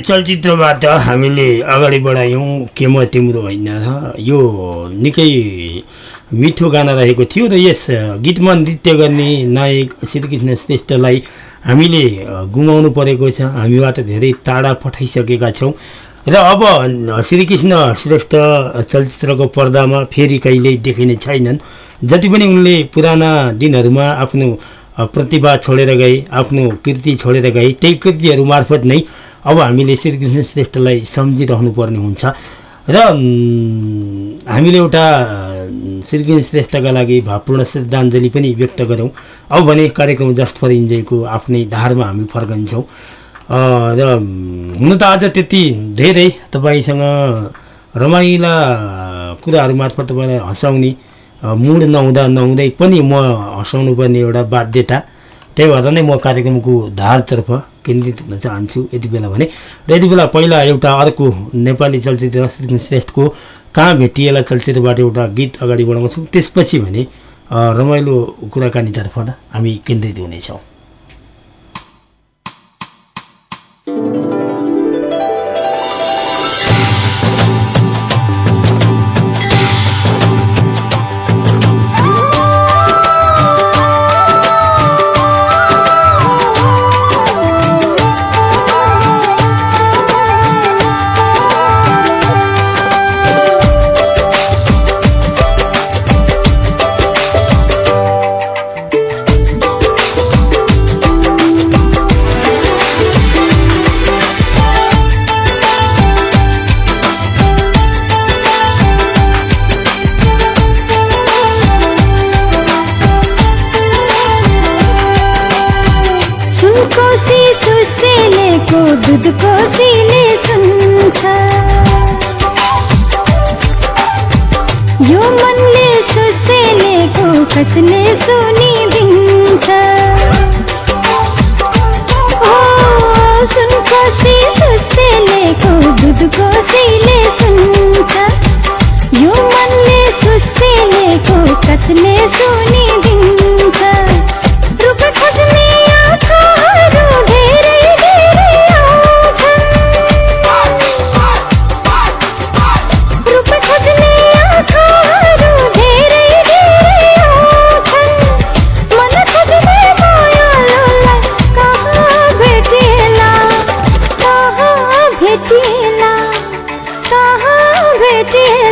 चलचित्रबाट हामीले अगाडि बढायौँ के म तिम्रो होइन यो निकै मिठो गाना रहेको थियो र यस गीतमा नृत्य गर्ने नायक श्रीकृष्ण श्रेष्ठलाई हामीले गुमाउनु परेको छ। हामीबाट धेरै टाढा पठाइसकेका छौँ। र अब श्रीकृष्ण श्रेष्ठ चलचित्रको पर्दामा फेरि कहिल्यै देखिने छैनन्। जति पनि उनले पुराना दिनहरूमा आफ्नो प्रतिभा छोडेर गए आफ्नो कृति छोडेर गए त्यही कृतिहरू मार्फत नै अब हामीले श्रीकृष्ण श्रेष्ठलाई सम्झिरहनु पर्ने हुन्छ। र हामीले एउटा श्रीकृष्ण श्रेष्ठका लागि भावपूर्ण श्रद्धाञ्जली पनि व्यक्त गरौँ अब भने कार्यक्रम जस्ट फर इन्जोयको आफ्नै धारमा हामी फर्कन्छौँ। र हुन त आज त्यति धेरै तपाईँसँग रमाइला कुराहरू मार्फत तपाईँलाई हँसाउने मुड नहुँदा नहुँदै पनि म हँसाउनु पर्ने एउटा बाध्यता। त्यही भएर नै म कार्यक्रमको धारतर्फ केन्द्रित हुन चाहन्छु यति बेला भने र यति बेला पहिला एउटा अर्को नेपाली चलचित्र श्रेष्ठको कहाँ भेटिएला चलचित्रबाट एउटा गीत अगाडि बढाउँछौँ। त्यसपछि भने रमाइलो कुराकानीतर्फ हामी केन्द्रित हुनेछौँ। सुसेलेको दुधको सिले सुन्छ। यो मनले कसले सुनिदिन्छ। ओ सुनको सुसेलेको दुधको सिले सुन्छ। यो मनले सुसेलेको कसले सुनिदिन्छ कहाँ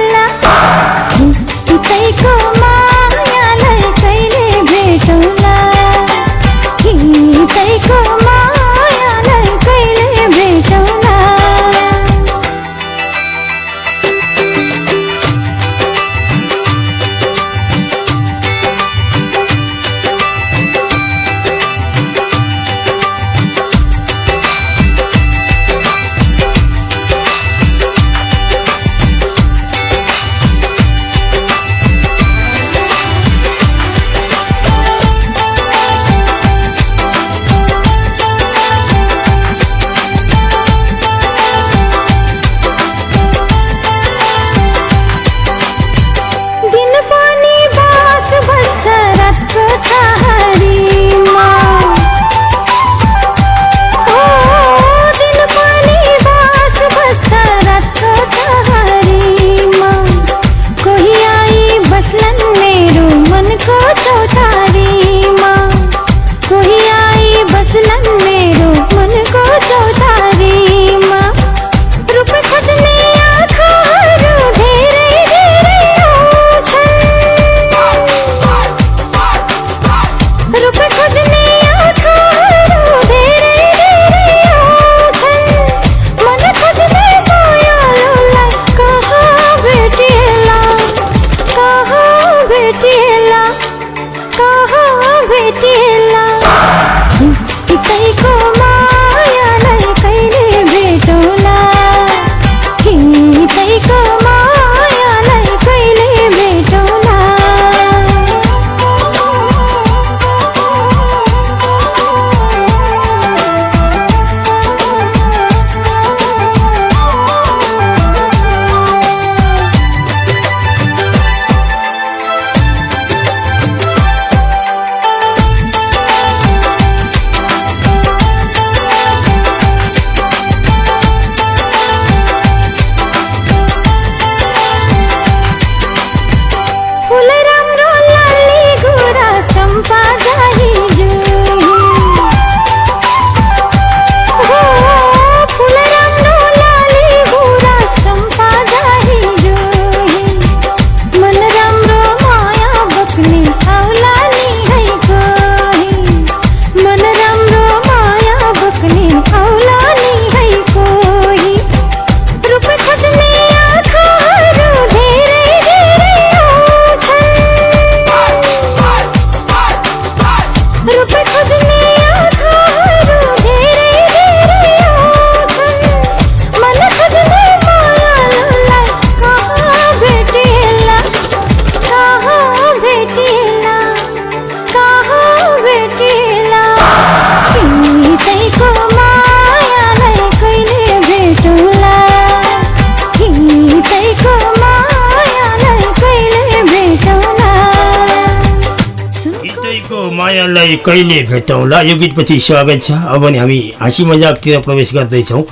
मायालाई कहिले भेटौँला यो गीतपछि स्वागत छ। अब भने हामी हाँसी मजाकतिर प्रवेश गर्दैछौँ।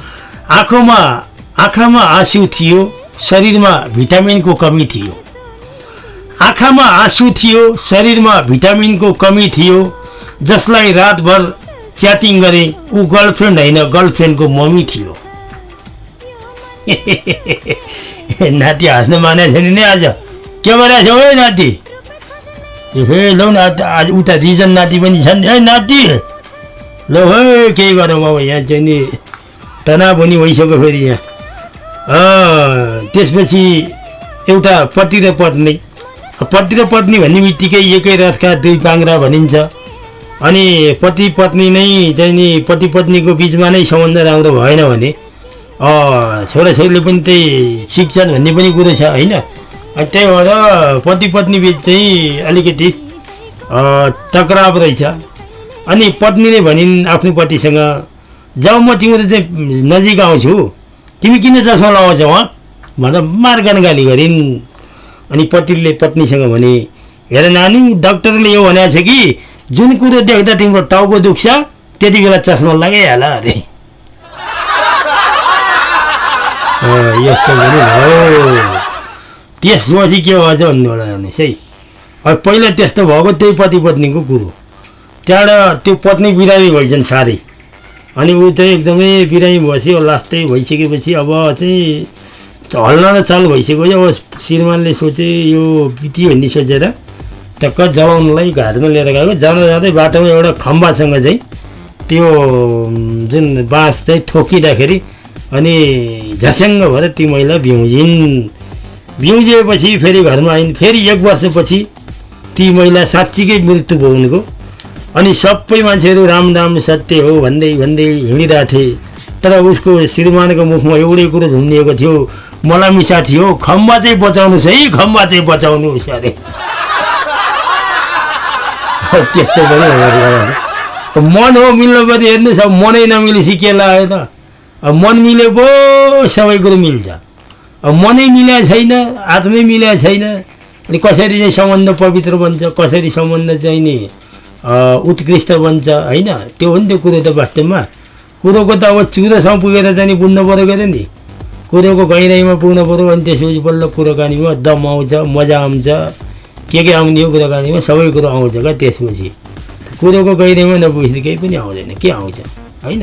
आँखामा आँखामा आँसु थियो शरीरमा भिटामिनको कमी थियो। आँखामा आँसु थियो शरीरमा भिटामिनको कमी थियो। जसलाई रातभर च्याटिङ गरे ऊ गर्लफ्रेन्ड होइन गर्लफ्रेन्डको मम्मी थियो। नाति हाँस्नु माने छैन नि आज। के हौ है नाति? हे लौ न आज उता दुईजना नाति पनि छन्। है नाति! ल है केही गरौँ अब यहाँ चाहिँ नि? तनाव पनि भइसक्यो फेरि यहाँ। त्यसपछि एउटा पति र पत्नी। पति र पत्नी भन्ने बित्तिकै एकै रथका दुई पाङ्रा भनिन्छ। अनि पति पत्नी नै चाहिँ नि पति पत्नीको बिचमा नै सम्बन्ध राम्रो भएन भने छोराछोरीले पनि त्यही सिक्छन् भन्ने पनि कुरो छ होइन? अनि त्यही भएर पति पत्नी बिच चाहिँ अलिकति टक्राव रहेछ। अनि पत्नीले भनिन् आफ्नो पतिसँग जब म तिम्रो चाहिँ नजिक आउँछु। तिमी किन चस्मा लगाउँछौ हँ? भनेर मार्गन गाली गरिन्। अनि पतिले पत्नीसँग भने हेर नानी डक्टरले यो भनेको छ कि जुन कुरो देख्दा तिम्रो टाउको दुख्छ त्यति बेला चस्मा लगाइहाल अरे। यस्तो हो त्यसपछि के भएछ भन्नुहोला हेर्नुहोस् है। अब पहिला त्यस्तो भएको त्यही पति पत्नीको कुरो। त्यहाँबाट त्यो पत्नी बिरामी भइछन् साह्रै। अनि ऊ चाहिँ एकदमै बिरामी भएपछि लास्टै भइसकेपछि अब चाहिँ हल्न र चाल भइसक्यो अब श्रीमानले सोचे यो बित्यो भन्ने सोचेर टक्क जलाउनलाई घाटमा लिएर गएको। जाँदा जाँदै बाटोमा एउटा खम्बासँग चाहिँ त्यो जुन बाँस चाहिँ ठोकिँदाखेरि अनि झस्याङ्ग भएर ती महिला बिउजिन् बिउजिएपछि फेरि घरमा आइन् फेरि एक वर्षपछि ती महिला साँच्चीकै मृत्यु भयो उनको अनि सबै मान्छेहरू राम राम सत्य हो भन्दै भन्दै हिँडिरहेको थिए। तर उसको श्रीमानको मुखमा एउटै कुरो झुम्निएको थियो मलाई मिसा थियो खम्बा चाहिँ बचाउनुहोस् है खम्बा चाहिँ बचाउनुहोस् अरे। त्यस्तो पनि मन हो मिल्नु पऱ्यो हेर्नुहोस् अब मनै नमिलेपछि के लाग्यो त। अब मन मिले पो सबै कुरो मिल्छ। मनै मिलेको छैन आत्मै मिलेको छैन। अनि कसरी चाहिँ सम्बन्ध पवित्र बन्छ कसरी सम्बन्ध चाहिँ नि उत्कृष्ट बन्छ होइन? त्यो हो नि त्यो कुरो त वास्तवमा कुरोको त अब चुरोसम्म पुगेर चाहिँ नि बुझ्नु पऱ्यो के अरे नि। कुरोको गहिराइमा पुग्नु पऱ्यो अनि त्यसपछि बल्ल कुराकानीमा दम आउँछ मजा आउँछ। के के आउने हो कुराकानीमा सबै कुरो आउँछ क्या त्यसपछि। कुरोको गहिराइमा नपुगेपछि केही पनि आउँदैन के आउँछ? होइन?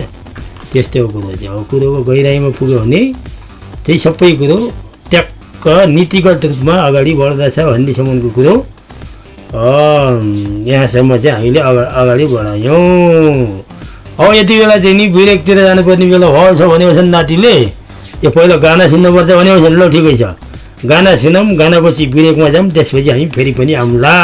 त्यस्तै हो कुरो चाहिँ। अब कुरोको गहिराइमा पुग्यो भने त्यही सबै कुरो ट्याक्क नीतिगत रूपमा अगाडि बढ्दछ भन्नेसम्मको कुरो। यहाँसम्म चाहिँ हामीले अगा अगाडि बढायौँ। अब यति बेला चाहिँ नि ब्रेकतिर जानुपर्ने बेला भएछ भनेको छ नातिले। यो पहिला गाना सुन्नुपर्छ भनेको छ ल ठिकै छ। गाना सुनौँ गानापछि ब्रेकमा जाऊँ त्यसपछि हामी फेरि पनि आउँला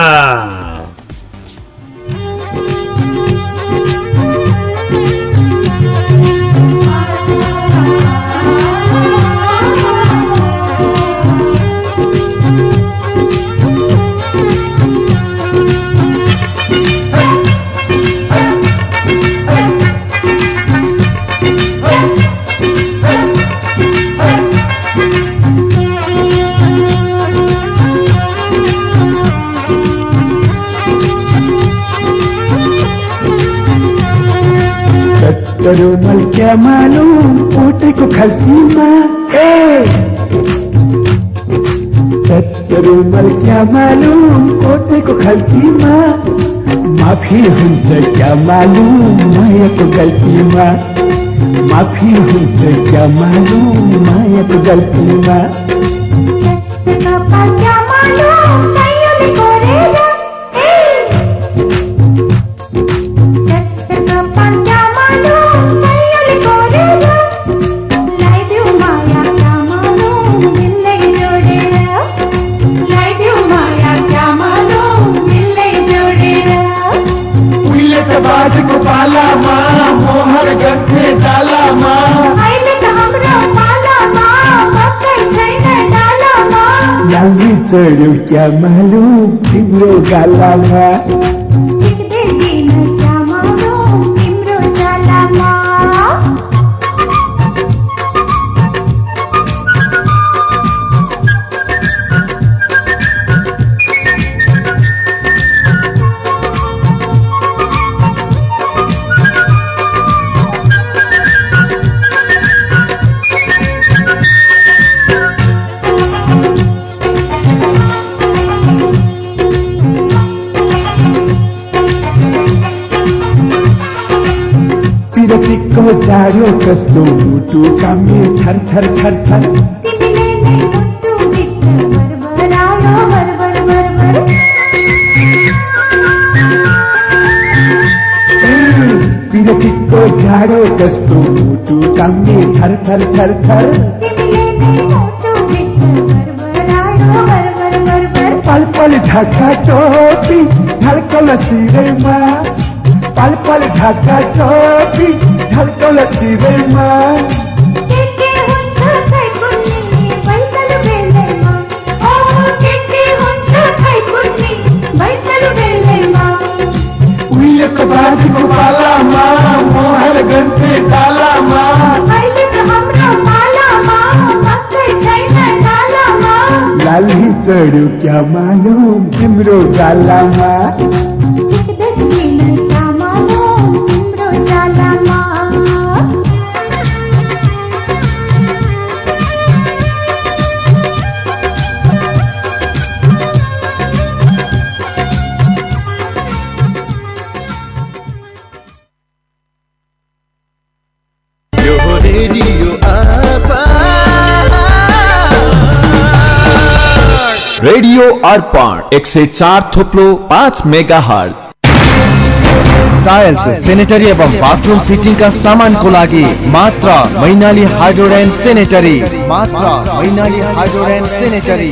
क्या मालूम पोते को खलतीमा माफी हुन्छ क्या मालूम? मायाको गल्तीमा माफी हुन्छ क्या मालूम? मायाको गल्तीमा चढ्यो क्या मालुम तिम्रो गालामा दिक्को चारो कस्तो मुटु कामी थर थर थर थर। पिरकिको झाडो कस्तो मुटु कामी थर थर थर थर। पल पल धक्का टोपी धड़कल सिरेमा पल पल धक्का टोपी ढल्कौला शिविरमा के के हुन्छ खै कुन्नी बैसलु बेलैमा ओ के के हुन्छ खै कुन्नी बैसलु बेलैमा उहिलेको बाजीको पालामा मोहर गन्थे तालामा अहिले त हाम्रो पालामा पक्कै छैन नालामा लाली चढ्यो क्या मालुम तिम्रो गालामा टिक्दैछ अर्पण एक सय चार थोप्लो पाँच मेगा हल टाइल्स सेनेटरी एवं बाथरूम फिटिङका सामानको लागि मात्र मैनाली हाइड्रोड एन्ड सेनेटरी मात्र मैनाली हाइड्रोड एन्ड सेनेटरी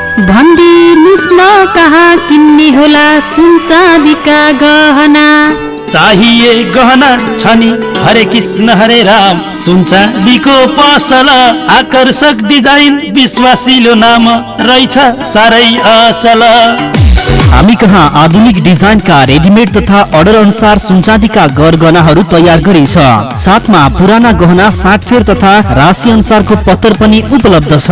भनिदिनुहोस् न कहाँ किन्ने होला सुन चाँदीका गहना। चाहिए गहना छ नि हरे कृष्ण हरे राम। सुनचाँदीको पसल आकर्षक डिजाइन विश्वासिलो नाम रहेछ साह्रै असल हामी कहाँ आधुनिक डिजाइनका रेडिमेड तथा अर्डर अनुसार सुनचाँदीका गरगहनाहरू तयार गरिन्छ। साथमा पुराना गहना साटफेर तथा राशि अनुसारको पत्तर पनि उपलब्ध छ।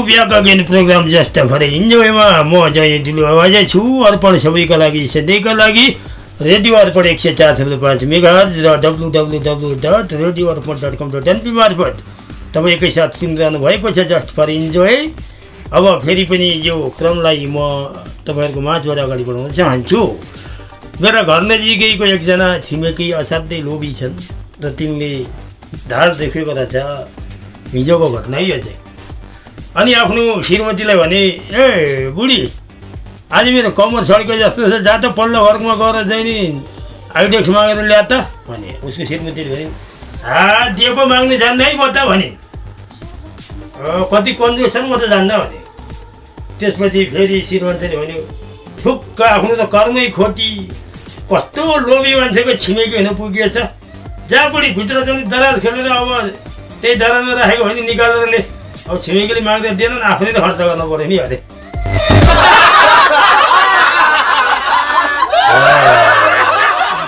Back again program just for इन्जोयमा म जय दिलु आवाजै छु। अर्पण सबैका लागि सधैँका लागि रेडियो अर्पण एक सय चार थप्लो पाँच मेगा र W W W dot radio Arpan dot com dot NP मार्फत तपाईँ एकैसाथ सुनिरहनु भएको छ जस्ट फर इन्जोय। अब फेरि पनि यो क्रमलाई म तपाईँहरूको माझबाट अगाडि बढाउन चाहन्छु। मेरा घर नजिकैको एकजना छिमेकी असाध्यै लोभी छन् र तिनले धार देखेको रहेछ। हिजोको घटना यो चाहिँ। अनि आफ्नो श्रीमतीलाई भने ए बुढी आज मेरो कमर सड्के जस्तो छ जा त पल्लो घरमा गएर चाहिँ नि आइडेक्स मागेर ल्या त। भने उसको श्रीमतीले भने हा दिएको माग्ने जान्दै बता भने। "अँ, कति कन्जुस छन् म त जान्दा भने। त्यसपछि फेरि श्रीमतीले भन्यो ठुक्क आफ्नो त कर्मै खोटी। कस्तो लोभी मान्छेको छिमेकी हुन पुगिएछ जहाँ बुढी भित्र चाहिँ दराज खेलेर अब त्यही दराजमा राखेको होइन निकालेर ले। अब छिमेकीले माग्दा दिएन नि आफूले त खर्च गर्नु पऱ्यो नि अरे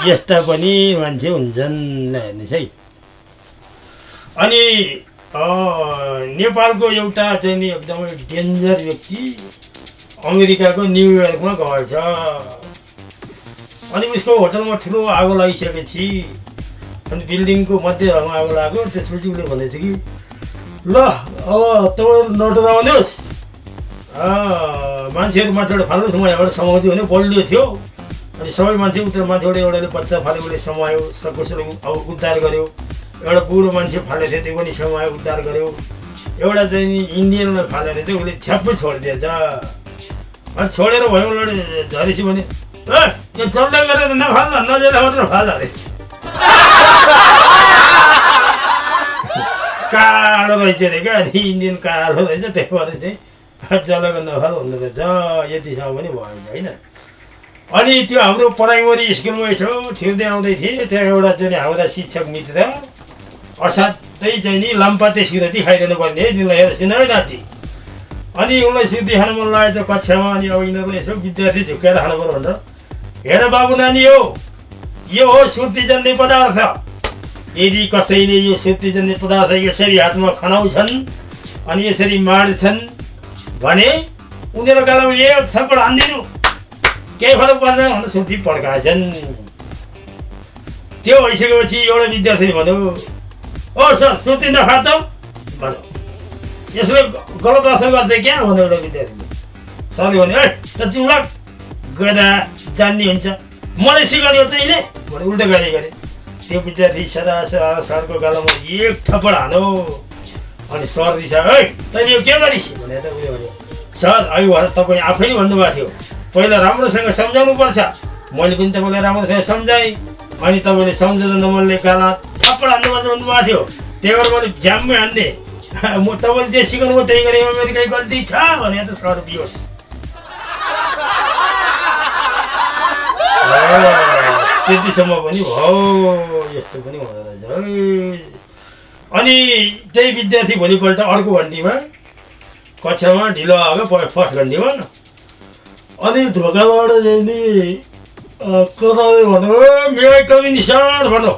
यस्ता पनि मान्छे हुन्छन् हेर्नुहोस् है। अनि नेपालको एउटा चाहिँ नि एकदमै डेन्जर व्यक्ति अमेरिकाको न्युयोर्कमा गएछ। अनि उसको होटलमा ठुलो आगो लागिसकेपछि अनि बिल्डिङको मध्य भागमा आगो लाग्यो त्यसपछि उसले भनेछ कि ल अब तपाईँहरू नडराउनुहोस् अँ, मान्छेहरू माथिबाट फाल्नु समय एउटा समाउँथ्यो भने बलियो थियो। अनि सबै मान्छे उता माथिबाट एउटाले बच्चा फाल्यो उसले समायो सकुसले अब उद्धार गर्यो। एउटा बुढो मान्छे फालेको थियो त्यो पनि समायो उद्धार गर्यो। एउटा चाहिँ इन्डियनलाई फालेर चाहिँ उसले छ्याप्पै छोडिदिएछ। अनि छोडेर भयो उसले झरेपछि भने ए यो चल्दै गरेर नफाल न नजेला मात्र फाल अरे कालो अरे क्या? अनि इन्डियन कालो रहेछ त्यही भएर चाहिँ जलेको नफाल हुँदो रहेछ। यतिसम्म पनि भएन होइन? अनि त्यो हाम्रो प्राइमरी स्कुलमा यसो छिर्दै आउँदै थिएँ। त्यहाँ एउटा चाहिँ हाम्रा शिक्षक मित्र असाध्यै चाहिँ नि लाम्पाते सिरती खाइदिनु पर्ने तिमीलाई हेर सुन है नाति। अनि उसलाई सिरती खानु मन लागेको छ कक्षामा अनि अब यिनीहरूलाई यसो विद्यार्थी झुक्काएर खानु पऱ्यो भनेर हेर बाबु नानी हो यो हो सुर्तीजन्य पदार्थ। यदि कसैले यो सुर्तीजन्य पदार्थ यसरी हातमा खनाउँछन् अनि यसरी माड्छन् भने उनीहरू गालामा एक थप्पड हानिदिनु। केही फरक पर्दैन भनेर सुर्ती पड्काएछन्। त्यो भइसकेपछि एउटा विद्यार्थीले भन्यो ओ सर सुर्ती नखा भन्यो। यसले गलत असर गर्छ क्या? भन्यो एउटा विद्यार्थीले। सरले भन्यो ए त चिउलाक गदा जान्ने हुन्छ। मलाई हो तैँले भने उल्टो गरे गरे। त्यो विद्यार्थी सदा सदा सरको गालामा एक थप्पड हानो अनि सर दिशा है तैँले यो के गरिस्? भने त उयो भन्यो। सर अहिले भएर तपाईँ आफैले भन्नुभएको थियो। पहिला राम्रोसँग सम्झाउनु पर्छ मैले पनि तपाईँलाई राम्रोसँग सम्झाएँ। अनि तपाईँले सम्झँदा नमनले गाला थप्पड हान्नु भन्नुभएको थियो। त्यही भएर मैले झ्याम्मै हान्ने। म तपाईँले जे सिकाउनु त्यही गरेँ मेरो केही गल्ती छ भने त सर बिहोस्। त्यतिसम्म पनि भयो यस्तो पनि हुँदो रहेछ अनि त्यही विद्यार्थी भोलिपल्ट अर्को घन्टीमा कक्षामा ढिलो आएको फर्स्ट घन्टीमा अनि धोकाबाट नि कराउने भन्यो "ए, मेरो कमी सर भन्यो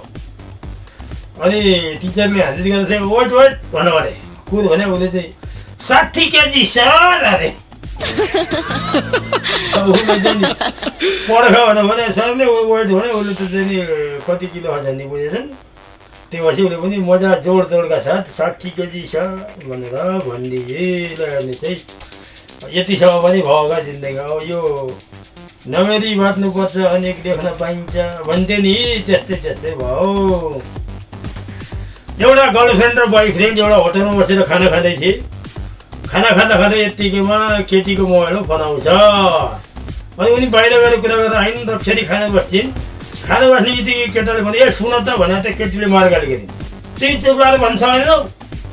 अनि टिचरले हाजिर गरेर चाहिँ वेट वेट भन्नु अरे कुद भने उसले चाहिँ साठी केजी सर अरे पढेको भन्यो भने सरले वेट भने उसले त चाहिँ कति किलो खर्च नि बुझेछन् त्यो पछि उसले पनि मजा जोड तोडका साथ साठी केजी छ भनेर भनिदिए लगाउने चाहिँ यतिसम्म पनि भयो क्या जिन्दगी अब यो नमेरी बाँच्नुपर्छ अनेक देख्न पाइन्छ भन्थ्यो नि त्यस्तै त्यस्तै भयो एउटा गर्लफ्रेन्ड र बोयफ्रेन्ड एउटा होटलमा बसेर खाना खाँदै थिए खाना खाँदा खाँदै यत्तिकैमा केटीको मोबाइलमा फोन आउँछ अनि उनी बाहिर गएर कुरा गर्दा आइन त फेरि खाना बस्छिन् खाना बस्ने बित्तिकै केटाले भने ए सुन त भने त केटीले मार गाली गरे तिमी चुप लाएर भन्छ होइन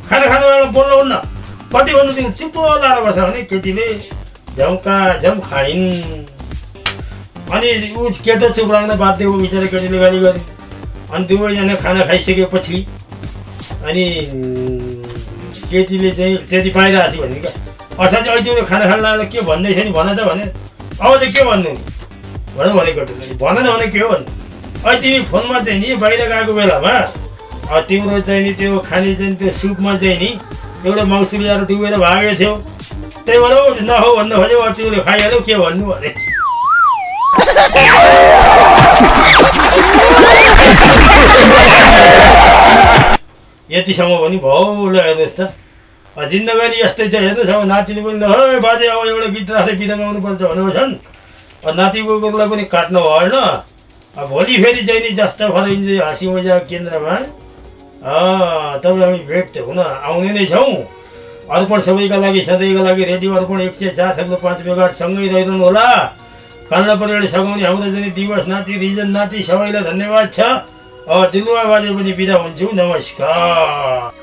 खाना खानु बेला बोल्नु हुन्न कति भन्नु तिमी चुप लाएर बस्छ भने केटीले झम्का झम खाइन् अनि ऊ केटो चुप लाग्न बाध्य भयो बिचरा केटीले गाली गरे अनि दुवैजना खाना खाइसकेपछि अनि केटीले चाहिँ त्यति पाइरहेको थियो भने क्या असाध्यै अहिले तिमीले खाना खान लाग्दा के भन्दै थियो नि भन त भने अब चाहिँ के भन्नु नि? भनौँ भने केटीले भन न भने के हो भन्नु? अहिले तिमी फोनमा चाहिँ नि बाहिर गएको बेलामा तिम्रो चाहिँ नि त्यो खाने चाहिँ त्यो सुपमा चाहिँ नि एउटा मौसुरी आएर डुबेर भागेको थियो। त्यही भएर ऊ नहो भन्नु खोज्यो अब तिमीले खाइहाल्यौ के भन्नु भने? यतिसम्म पनि भयो ल हेर्नुहोस् त। जिन्दगानी यस्तै छ हेर्नुहोस् अब नातिले पनि ल बाजे अब एउटा गीत राख्दै बिदा गाउनुपर्छ भनेको छन् अब नातिको पनि काट्नु भएन। अब भोलि फेरि नि जस्तो फलाइन्छ हाँसी मजाक केन्द्रमा तपाईँ हामी भेट हुन आउने नै छौँ। अर्पण सबैका लागि सधैँका लागि रेडियो अर्पण एक सय चार थप्लो पाँच मेगासँगै रहिरहनु होला। कान्ला परिवारले सघाउने हाम्रो चाहिँ दिवस नाति रिजन नाति सबैलाई धन्यवाद छ। दिलुवा बाजे पनि बिदा हुन्छु। नमस्कार।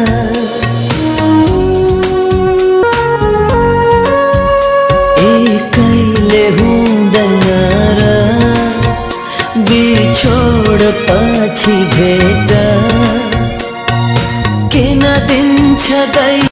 पछि भेट किन दिन्छ